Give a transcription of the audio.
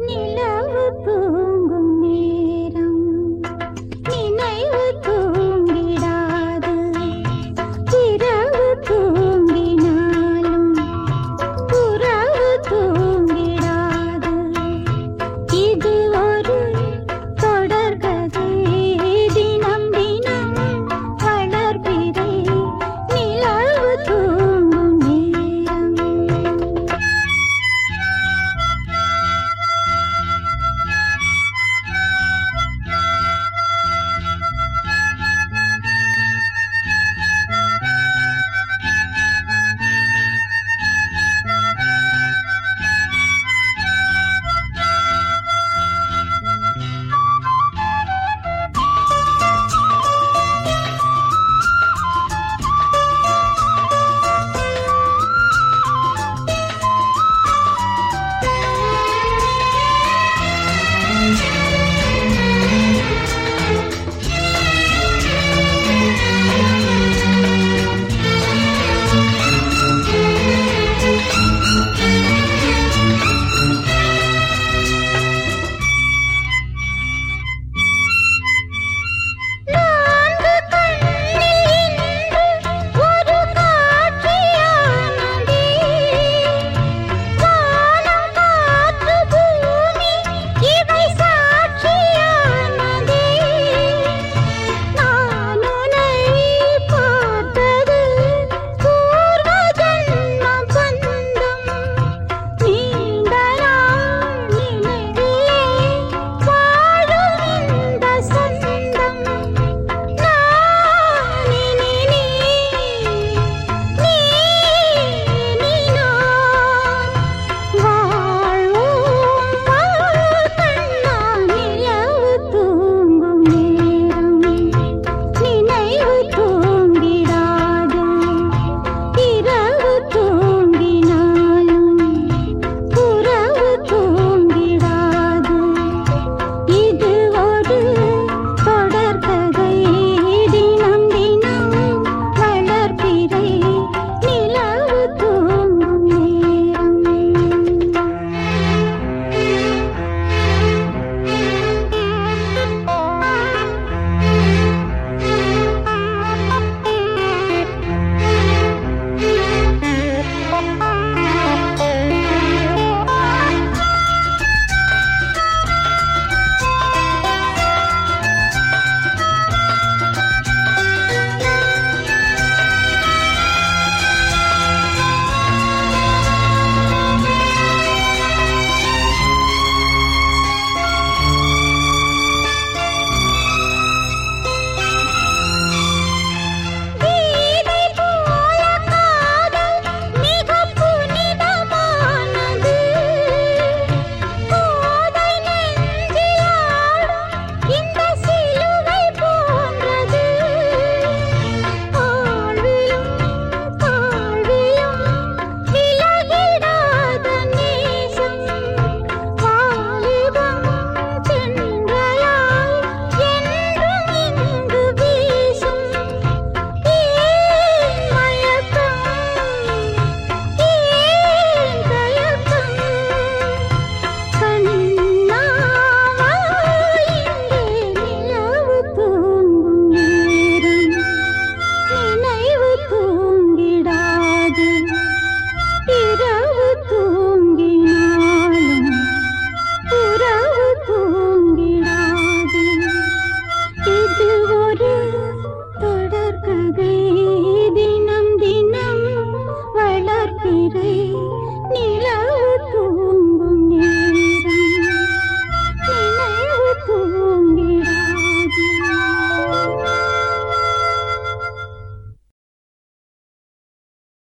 నిలవు